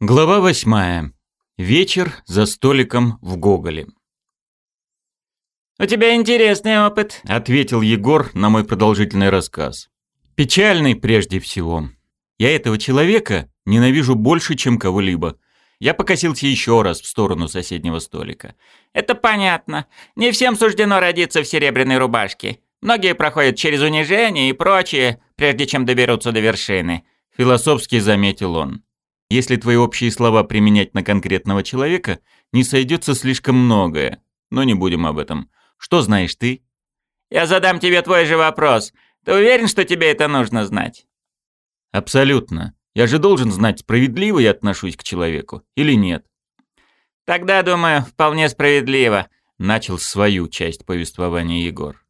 Глава восьмая. Вечер за столиком в Гоголе. «У тебя интересный опыт», — ответил Егор на мой продолжительный рассказ. «Печальный прежде всего. Я этого человека ненавижу больше, чем кого-либо. Я покосился еще раз в сторону соседнего столика. «Это понятно. Не всем суждено родиться в серебряной рубашке. Многие проходят через унижение и прочее, прежде чем доберутся до вершины», — философски заметил он. Если твои общие слова применять на конкретного человека, не сойдется слишком многое. Но не будем об этом. Что знаешь ты? Я задам тебе твой же вопрос. Ты уверен, что тебе это нужно знать? Абсолютно. Я же должен знать, справедливо я отношусь к человеку или нет. Тогда, думаю, вполне справедливо. Начал свою часть повествования Егор.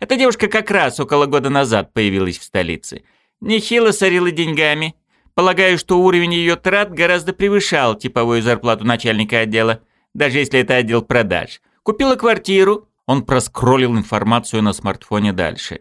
Эта девушка как раз около года назад появилась в столице. Нехило сорила деньгами, Полагаю, что уровень ее трат гораздо превышал типовую зарплату начальника отдела, даже если это отдел продаж. Купила квартиру, он проскроллил информацию на смартфоне дальше.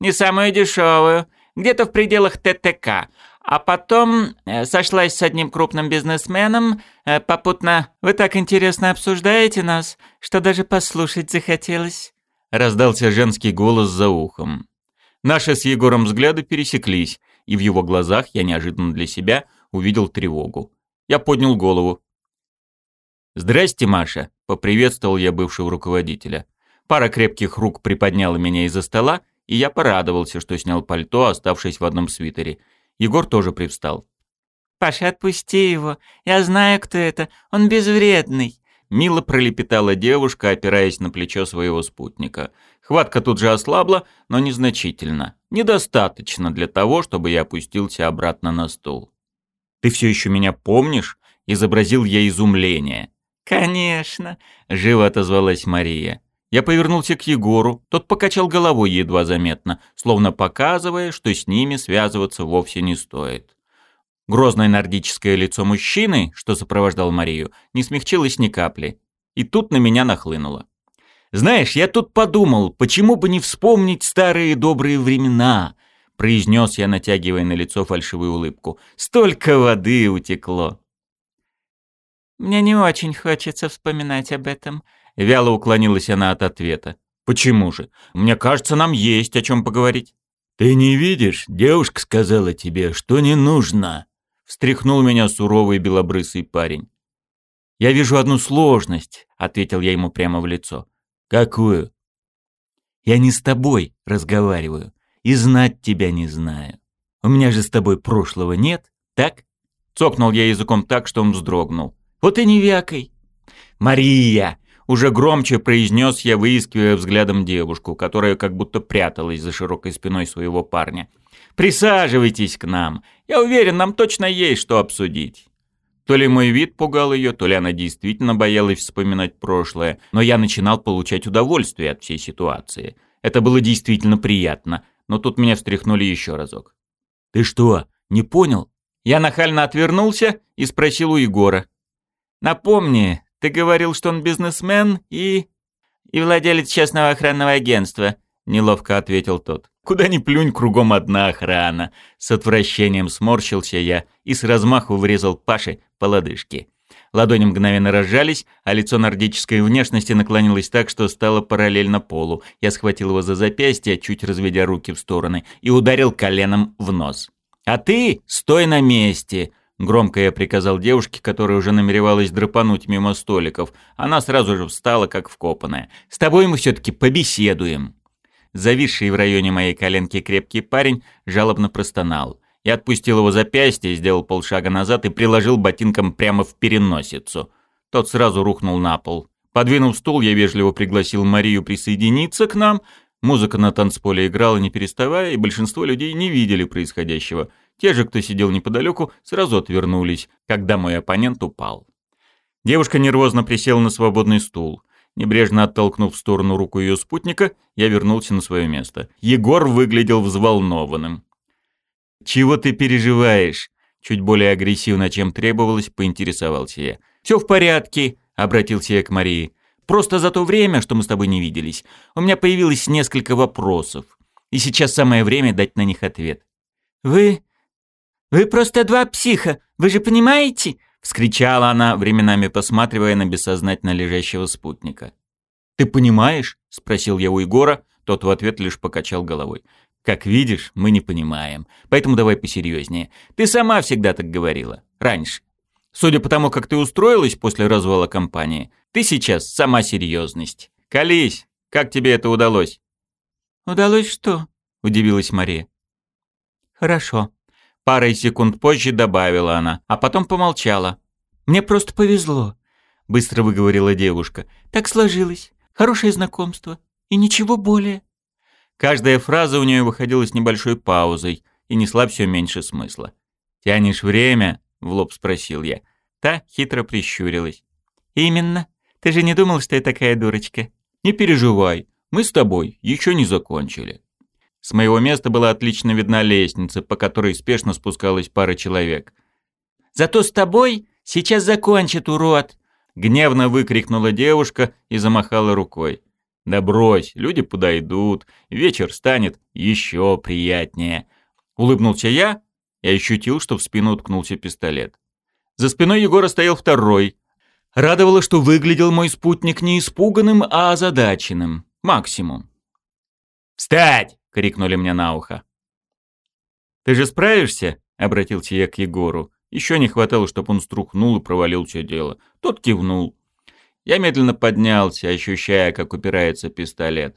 Не самую дешевую, где-то в пределах ТТК, а потом э, сошлась с одним крупным бизнесменом, э, попутно. «Вы так интересно обсуждаете нас, что даже послушать захотелось», раздался женский голос за ухом. Наши с Егором взгляды пересеклись, и в его глазах я неожиданно для себя увидел тревогу. Я поднял голову. «Здрасте, Маша», — поприветствовал я бывшего руководителя. Пара крепких рук приподняла меня из-за стола, и я порадовался, что снял пальто, оставшись в одном свитере. Егор тоже привстал. «Паша, отпусти его. Я знаю, кто это. Он безвредный». Мило пролепетала девушка, опираясь на плечо своего спутника. Хватка тут же ослабла, но незначительно. Недостаточно для того, чтобы я опустился обратно на стул. «Ты все еще меня помнишь?» — изобразил я изумление. «Конечно», — живо отозвалась Мария. Я повернулся к Егору, тот покачал головой едва заметно, словно показывая, что с ними связываться вовсе не стоит. Грозное нордическое лицо мужчины, что сопровождал Марию, не смягчилось ни капли. И тут на меня нахлынуло. «Знаешь, я тут подумал, почему бы не вспомнить старые добрые времена?» произнес я, натягивая на лицо фальшивую улыбку. «Столько воды утекло!» «Мне не очень хочется вспоминать об этом», — вяло уклонилась она от ответа. «Почему же? Мне кажется, нам есть о чем поговорить». «Ты не видишь? Девушка сказала тебе, что не нужно», встряхнул меня суровый белобрысый парень. «Я вижу одну сложность», — ответил я ему прямо в лицо. «Какую?» «Я не с тобой разговариваю и знать тебя не знаю. У меня же с тобой прошлого нет, так?» Цокнул я языком так, что он вздрогнул. «Вот и не вякой!» «Мария!» Уже громче произнес я, выискивая взглядом девушку, которая как будто пряталась за широкой спиной своего парня. Присаживайтесь к нам. Я уверен, нам точно есть что обсудить». То ли мой вид пугал ее, то ли она действительно боялась вспоминать прошлое, но я начинал получать удовольствие от всей ситуации. Это было действительно приятно, но тут меня встряхнули еще разок. «Ты что, не понял?» Я нахально отвернулся и спросил у Егора. «Напомни, ты говорил, что он бизнесмен и...» «И владелец частного охранного агентства», — неловко ответил тот. Куда ни плюнь, кругом одна охрана. С отвращением сморщился я и с размаху врезал Паше по лодыжке. Ладони мгновенно разжались, а лицо нордической внешности наклонилось так, что стало параллельно полу. Я схватил его за запястье, чуть разведя руки в стороны, и ударил коленом в нос. «А ты стой на месте!» Громко я приказал девушке, которая уже намеревалась драпануть мимо столиков. Она сразу же встала, как вкопанная. «С тобой мы все-таки побеседуем!» Зависший в районе моей коленки крепкий парень жалобно простонал. Я отпустил его запястье, сделал полшага назад и приложил ботинком прямо в переносицу. Тот сразу рухнул на пол. Подвинув стул, я вежливо пригласил Марию присоединиться к нам. Музыка на танцполе играла не переставая, и большинство людей не видели происходящего. Те же, кто сидел неподалеку, сразу отвернулись, когда мой оппонент упал. Девушка нервозно присела на свободный стул. Небрежно оттолкнув в сторону руку ее спутника, я вернулся на свое место. Егор выглядел взволнованным. «Чего ты переживаешь?» Чуть более агрессивно, чем требовалось, поинтересовался я. «Все в порядке», — обратился я к Марии. «Просто за то время, что мы с тобой не виделись, у меня появилось несколько вопросов. И сейчас самое время дать на них ответ». «Вы... вы просто два психа, Вы же понимаете?» — вскричала она, временами посматривая на бессознательно лежащего спутника. «Ты понимаешь?» — спросил я у Егора, тот в ответ лишь покачал головой. «Как видишь, мы не понимаем, поэтому давай посерьезнее. Ты сама всегда так говорила. Раньше. Судя по тому, как ты устроилась после развала компании, ты сейчас сама серьезность. Колись, как тебе это удалось?» «Удалось что?» — удивилась Мария. «Хорошо». Парой секунд позже добавила она, а потом помолчала. «Мне просто повезло», — быстро выговорила девушка. «Так сложилось. Хорошее знакомство. И ничего более». Каждая фраза у нее выходила с небольшой паузой и несла все меньше смысла. «Тянешь время?» — в лоб спросил я. Та хитро прищурилась. «Именно. Ты же не думал, что я такая дурочка?» «Не переживай. Мы с тобой еще не закончили». С моего места была отлично видна лестница, по которой спешно спускалась пара человек. «Зато с тобой сейчас закончит, урод!» Гневно выкрикнула девушка и замахала рукой. «Да брось, люди подойдут, вечер станет еще приятнее». Улыбнулся я и ощутил, что в спину уткнулся пистолет. За спиной Егора стоял второй. Радовало, что выглядел мой спутник не испуганным, а озадаченным. Максимум. «Встать!» — крикнули мне на ухо. «Ты же справишься?» — обратился я к Егору. Еще не хватало, чтобы он струхнул и провалил все дело. Тот кивнул. Я медленно поднялся, ощущая, как упирается пистолет.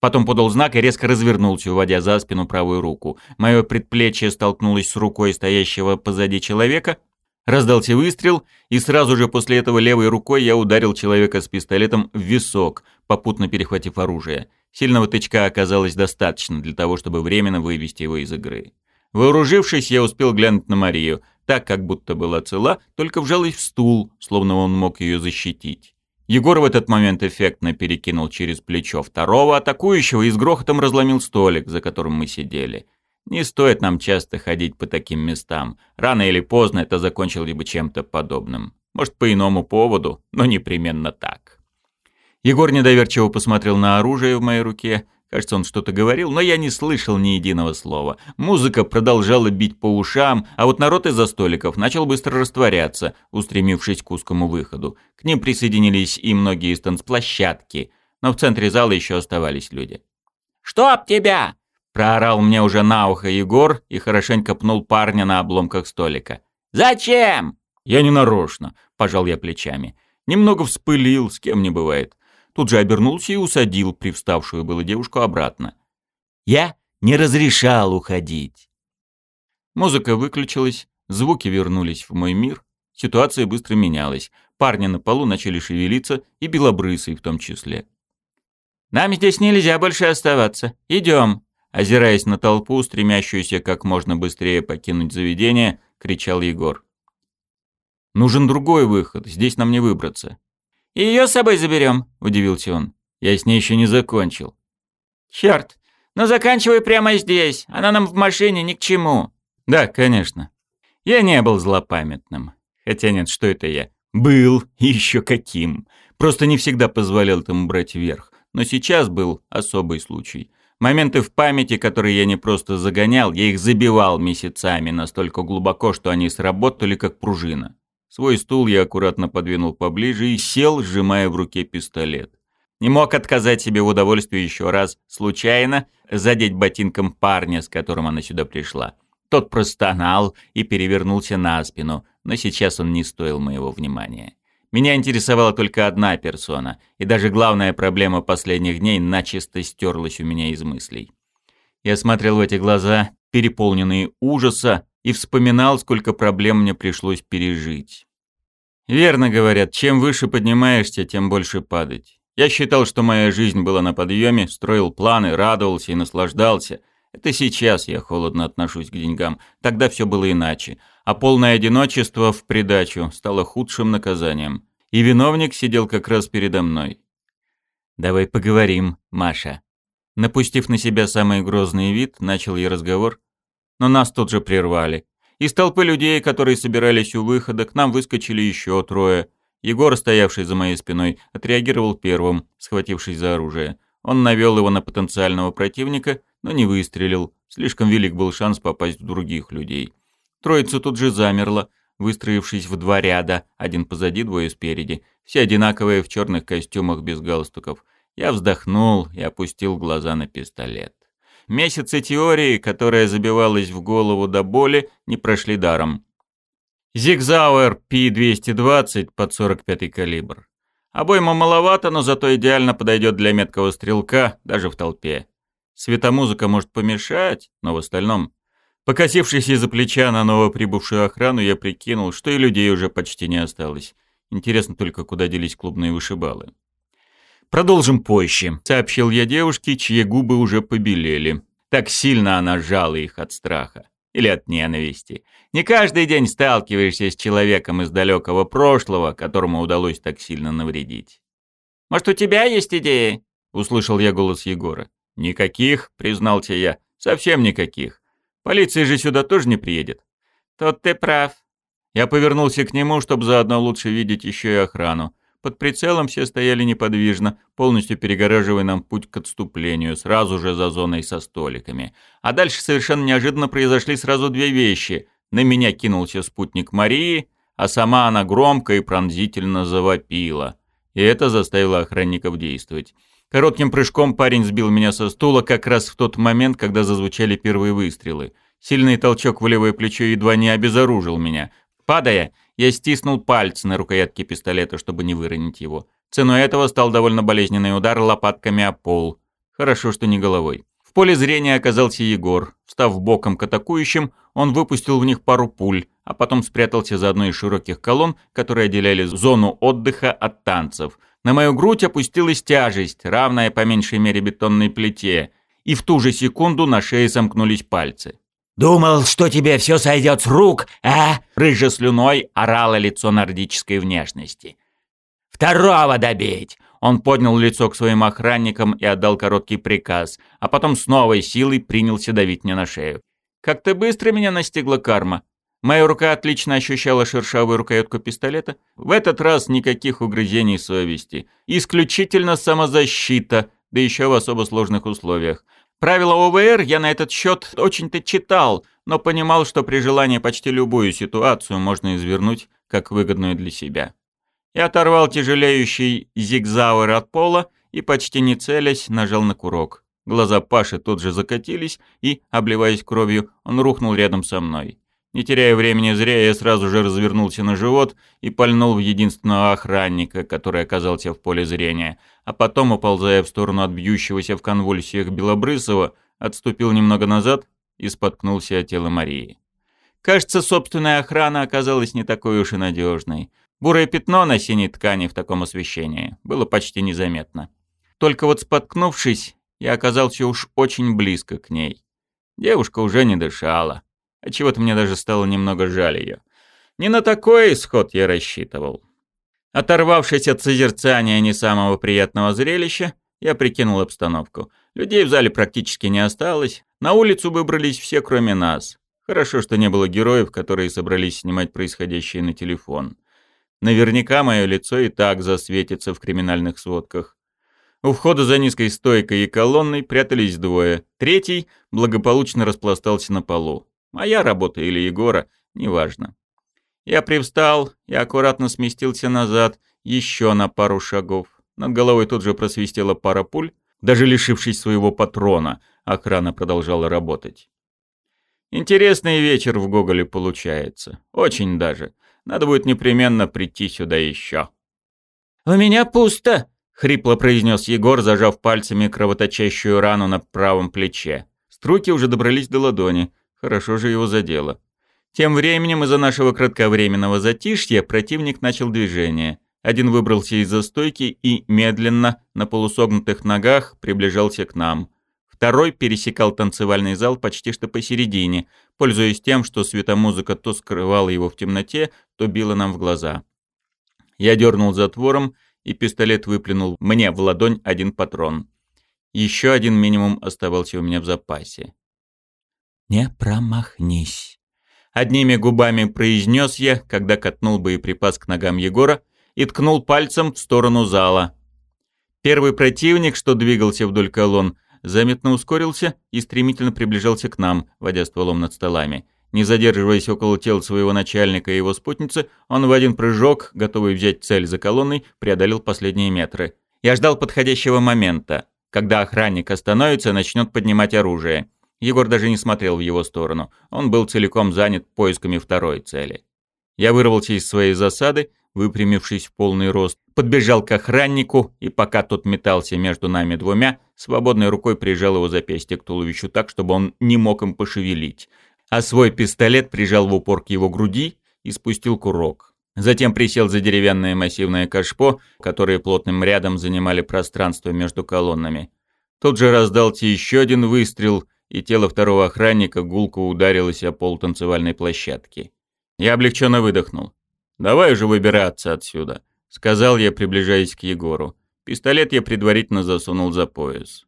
Потом подал знак и резко развернулся, уводя за спину правую руку. Мое предплечье столкнулось с рукой стоящего позади человека. Раздался выстрел, и сразу же после этого левой рукой я ударил человека с пистолетом в висок, попутно перехватив оружие. Сильного тычка оказалось достаточно для того, чтобы временно вывести его из игры. Вооружившись, я успел глянуть на Марию, так как будто была цела, только вжалась в стул, словно он мог ее защитить. Егор в этот момент эффектно перекинул через плечо второго атакующего и с грохотом разломил столик, за которым мы сидели. Не стоит нам часто ходить по таким местам. Рано или поздно это закончилось бы чем-то подобным. Может, по иному поводу, но непременно так. Егор недоверчиво посмотрел на оружие в моей руке. Кажется, он что-то говорил, но я не слышал ни единого слова. Музыка продолжала бить по ушам, а вот народ из-за столиков начал быстро растворяться, устремившись к узкому выходу. К ним присоединились и многие из танцплощадки, но в центре зала еще оставались люди. «Чтоб тебя!» – проорал мне уже на ухо Егор и хорошенько пнул парня на обломках столика. «Зачем?» «Я не нарочно», – пожал я плечами. Немного вспылил, с кем не бывает тут же обернулся и усадил привставшую было девушку обратно. «Я не разрешал уходить». Музыка выключилась, звуки вернулись в мой мир, ситуация быстро менялась. Парни на полу начали шевелиться, и белобрысый в том числе. «Нам здесь нельзя больше оставаться. Идем!» Озираясь на толпу, стремящуюся как можно быстрее покинуть заведение, кричал Егор. «Нужен другой выход, здесь нам не выбраться. И ее с собой заберем, удивился он. Я с ней еще не закончил. Черт, ну заканчивай прямо здесь, она нам в машине ни к чему. Да, конечно. Я не был злопамятным. Хотя нет, что это я? Был, еще каким. Просто не всегда позволял этому брать верх. Но сейчас был особый случай. Моменты в памяти, которые я не просто загонял, я их забивал месяцами настолько глубоко, что они сработали как пружина. Свой стул я аккуратно подвинул поближе и сел, сжимая в руке пистолет. Не мог отказать себе в удовольствии еще раз, случайно, задеть ботинком парня, с которым она сюда пришла. Тот простонал и перевернулся на спину, но сейчас он не стоил моего внимания. Меня интересовала только одна персона, и даже главная проблема последних дней начисто стерлась у меня из мыслей. Я смотрел в эти глаза, переполненные ужаса, и вспоминал, сколько проблем мне пришлось пережить. Верно говорят, чем выше поднимаешься, тем больше падать. Я считал, что моя жизнь была на подъеме, строил планы, радовался и наслаждался. Это сейчас я холодно отношусь к деньгам. Тогда все было иначе. А полное одиночество в придачу стало худшим наказанием. И виновник сидел как раз передо мной. «Давай поговорим, Маша». Напустив на себя самый грозный вид, начал я разговор, но нас тут же прервали. Из толпы людей, которые собирались у выхода, к нам выскочили еще трое. Егор, стоявший за моей спиной, отреагировал первым, схватившись за оружие. Он навел его на потенциального противника, но не выстрелил. Слишком велик был шанс попасть в других людей. Троица тут же замерла. выстроившись в два ряда, один позади, двое спереди, все одинаковые в черных костюмах без галстуков. Я вздохнул и опустил глаза на пистолет. Месяцы теории, которая забивалась в голову до боли, не прошли даром. Зигзауэр P-220 под 45 калибр. Обойма маловато, но зато идеально подойдет для меткого стрелка, даже в толпе. Светомузыка может помешать, но в остальном... Покосившись из-за плеча на новоприбывшую охрану, я прикинул, что и людей уже почти не осталось. Интересно только, куда делись клубные вышибалы. «Продолжим позже», — сообщил я девушке, чьи губы уже побелели. Так сильно она сжала их от страха. Или от ненависти. Не каждый день сталкиваешься с человеком из далекого прошлого, которому удалось так сильно навредить. «Может, у тебя есть идеи?» — услышал я голос Егора. «Никаких», — признался я. «Совсем никаких. Полиция же сюда тоже не приедет». «Тут ты прав». Я повернулся к нему, чтобы заодно лучше видеть еще и охрану. Под прицелом все стояли неподвижно, полностью перегораживая нам путь к отступлению, сразу же за зоной со столиками. А дальше совершенно неожиданно произошли сразу две вещи. На меня кинулся спутник Марии, а сама она громко и пронзительно завопила. И это заставило охранников действовать. Коротким прыжком парень сбил меня со стула как раз в тот момент, когда зазвучали первые выстрелы. Сильный толчок в левое плечо едва не обезоружил меня. Падая, я стиснул пальцы на рукоятке пистолета, чтобы не выронить его. Ценой этого стал довольно болезненный удар лопатками о пол. Хорошо, что не головой. В поле зрения оказался Егор. Встав боком к атакующим, он выпустил в них пару пуль, а потом спрятался за одной из широких колонн, которые отделяли зону отдыха от танцев. На мою грудь опустилась тяжесть, равная по меньшей мере бетонной плите, и в ту же секунду на шее сомкнулись пальцы. «Думал, что тебе все сойдет с рук, а?» Рыже слюной орало лицо нордической внешности. «Второго добить!» Он поднял лицо к своим охранникам и отдал короткий приказ, а потом с новой силой принялся давить мне на шею. Как-то быстро меня настигла карма. Моя рука отлично ощущала шершавую рукоятку пистолета. В этот раз никаких угрызений совести. Исключительно самозащита, да еще в особо сложных условиях. Правила ОВР я на этот счет очень-то читал, но понимал, что при желании почти любую ситуацию можно извернуть как выгодную для себя. Я оторвал тяжелеющий зигзауэр от пола и, почти не целясь, нажал на курок. Глаза Паши тут же закатились, и, обливаясь кровью, он рухнул рядом со мной. Не теряя времени зря, я сразу же развернулся на живот и пальнул в единственного охранника, который оказался в поле зрения, а потом, уползая в сторону от бьющегося в конвульсиях Белобрысова, отступил немного назад и споткнулся от тела Марии. Кажется, собственная охрана оказалась не такой уж и надежной. Бурое пятно на синей ткани в таком освещении было почти незаметно. Только вот споткнувшись, я оказался уж очень близко к ней. Девушка уже не дышала. Чего-то мне даже стало немного жаль ее. Не на такой исход я рассчитывал. Оторвавшись от созерцания не самого приятного зрелища, я прикинул обстановку. Людей в зале практически не осталось. На улицу выбрались все, кроме нас. Хорошо, что не было героев, которые собрались снимать происходящее на телефон. Наверняка мое лицо и так засветится в криминальных сводках. У входа за низкой стойкой и колонной прятались двое. Третий благополучно распластался на полу. Моя работа или Егора, неважно. Я привстал и аккуратно сместился назад, еще на пару шагов. Над головой тут же просвистела пара пуль. Даже лишившись своего патрона, охрана продолжала работать. Интересный вечер в Гоголе получается. Очень даже. Надо будет непременно прийти сюда еще. «У меня пусто», — хрипло произнес Егор, зажав пальцами кровоточащую рану на правом плече. Струйки уже добрались до ладони. Хорошо же его задело. Тем временем из-за нашего кратковременного затишья противник начал движение. Один выбрался из-за стойки и медленно, на полусогнутых ногах, приближался к нам. Второй пересекал танцевальный зал почти что посередине, пользуясь тем, что светомузыка то скрывала его в темноте, то била нам в глаза. Я дернул затвором, и пистолет выплюнул мне в ладонь один патрон. Еще один минимум оставался у меня в запасе. «Не промахнись!» Одними губами произнес я, когда катнул боеприпас к ногам Егора и ткнул пальцем в сторону зала. Первый противник, что двигался вдоль колонн, заметно ускорился и стремительно приближался к нам, водя стволом над столами. Не задерживаясь около тел своего начальника и его спутницы, он в один прыжок, готовый взять цель за колонной, преодолел последние метры. Я ждал подходящего момента, когда охранник остановится и начнет поднимать оружие. Егор даже не смотрел в его сторону. Он был целиком занят поисками второй цели. Я вырвался из своей засады, выпрямившись в полный рост, подбежал к охраннику и, пока тот метался между нами двумя, свободной рукой прижал его запястье к туловищу так, чтобы он не мог им пошевелить а свой пистолет прижал в упор к его груди и спустил курок. Затем присел за деревянное массивное кашпо, которые плотным рядом занимали пространство между колоннами. Тут же раздался еще один выстрел, и тело второго охранника гулко ударилось о пол танцевальной площадки. Я облегченно выдохнул. «Давай уже выбираться отсюда», — сказал я, приближаясь к Егору. Пистолет я предварительно засунул за пояс.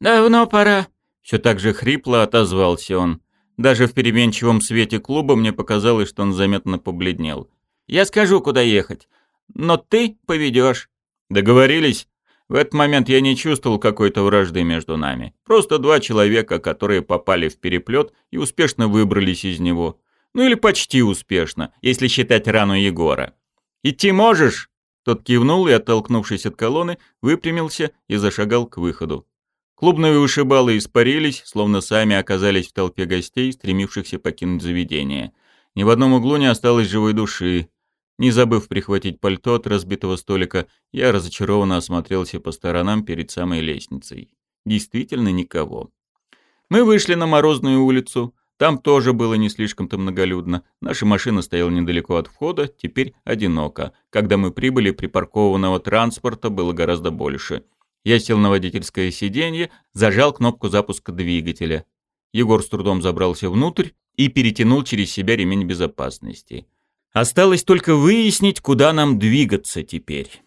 «Давно пора», — все так же хрипло отозвался он. Даже в переменчивом свете клуба мне показалось, что он заметно побледнел. «Я скажу, куда ехать, но ты поведешь». «Договорились?» В этот момент я не чувствовал какой-то вражды между нами. Просто два человека, которые попали в переплет и успешно выбрались из него. Ну или почти успешно, если считать рану Егора. «Идти можешь?» Тот кивнул и, оттолкнувшись от колонны, выпрямился и зашагал к выходу. Клубные вышибалы испарились, словно сами оказались в толпе гостей, стремившихся покинуть заведение. Ни в одном углу не осталось живой души. Не забыв прихватить пальто от разбитого столика, я разочарованно осмотрелся по сторонам перед самой лестницей. Действительно никого. Мы вышли на морозную улицу. Там тоже было не слишком-то многолюдно. Наша машина стояла недалеко от входа, теперь одиноко. Когда мы прибыли, припаркованного транспорта было гораздо больше. Я сел на водительское сиденье, зажал кнопку запуска двигателя. Егор с трудом забрался внутрь и перетянул через себя ремень безопасности. Осталось только выяснить, куда нам двигаться теперь.